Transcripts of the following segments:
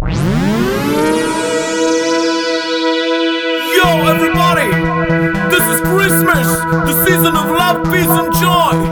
Yo, everybody! This is Christmas, the season of love, peace, and joy!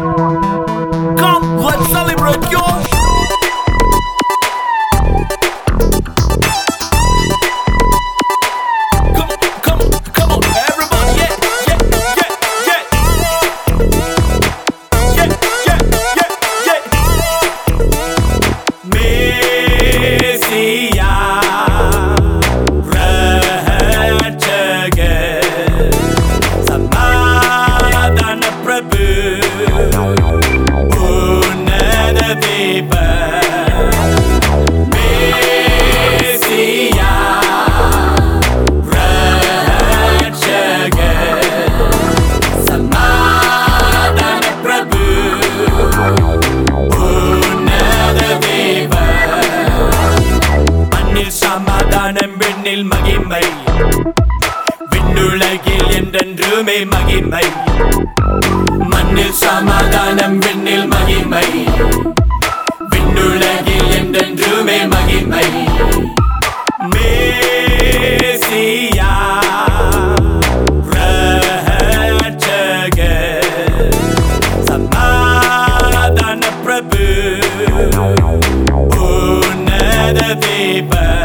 விண்ணுலகில் என்றென்றுமே மகிமை. மண்ணில் சமாதானம் விண்ணில் மகிமை. விண்ணுலகில் என்றென்றுமே மகிமை. மேசியா Baby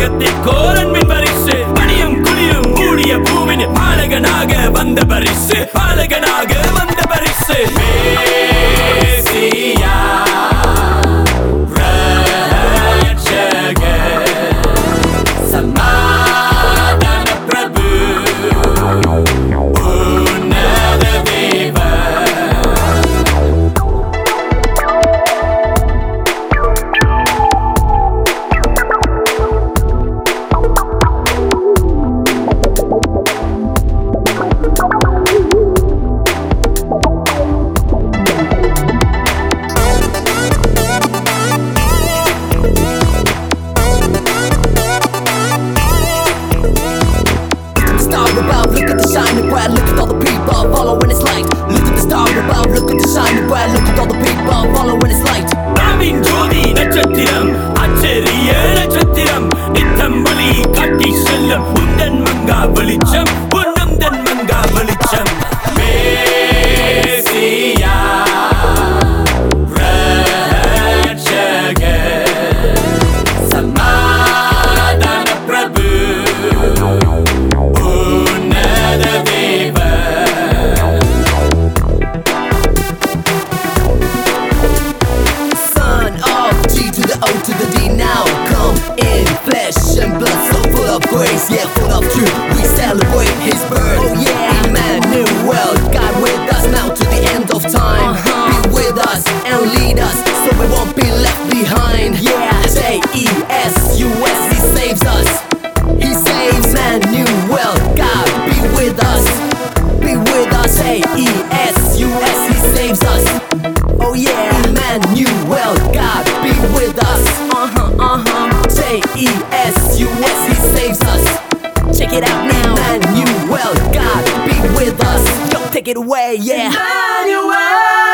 உலகத்தை கோரன்மின் பரிசு. பணியும் குளிரும் மூடிய பூவின் பாலகனாக வந்த பரிசு. பாலகனாக வந்த பரிசு. வெளிச்சம் பொன்னும் தன் மங்கா வெளிச்சம் yeah. with us. Uh huh, uh huh. J E S U S, He saves us. Check it out now. Manuel, God be with us. Yo, take it away, yeah. Emmanuel.